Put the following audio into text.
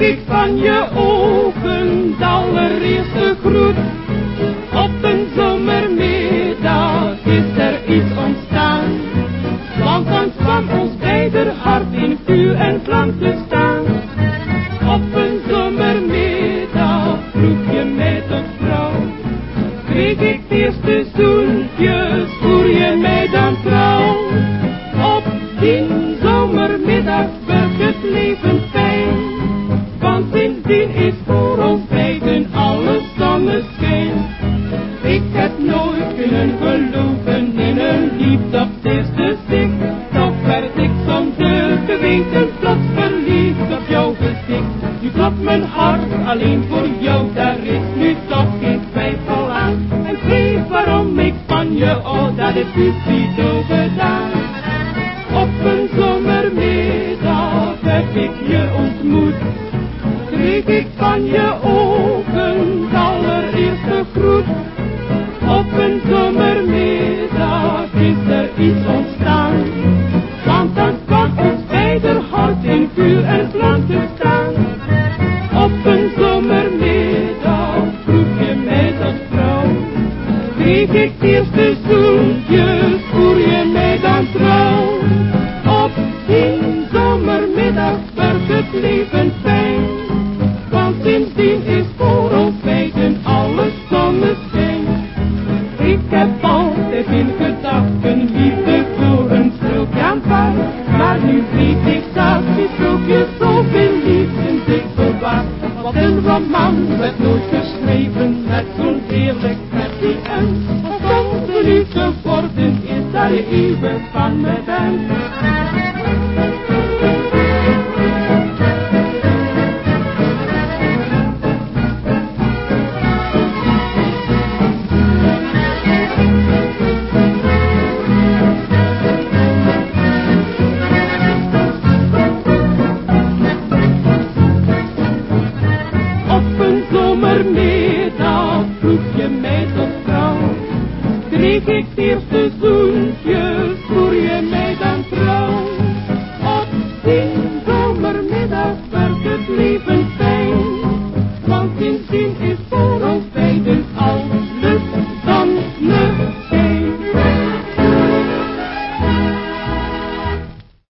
ik van je ogen de allereerste groet. Liefde op het eerste zicht, toch werd ik zonder te weten plots verliefd op jouw gezicht. Nu klopt mijn hart alleen voor jou, daar is nu toch geen twijfel aan. En weet waarom ik van je, oh dat is Cupido gedaan. Op een zomermiddag heb ik je ontmoet, kreeg ik eerste zoentjes, voer je mij dan trouw. Op die zomermiddag werd het leven fijn, want sindsdien is voor ons beiden alles zonneschijn. Ik heb altijd in gedachten liefde voor een sprookje aanvaard, maar nu weet ik dat die sprookjes zoveel liefde zich bewaart. Wat een roman werd is daar je eeuwig van me bent. kreeg ik eerst te doen.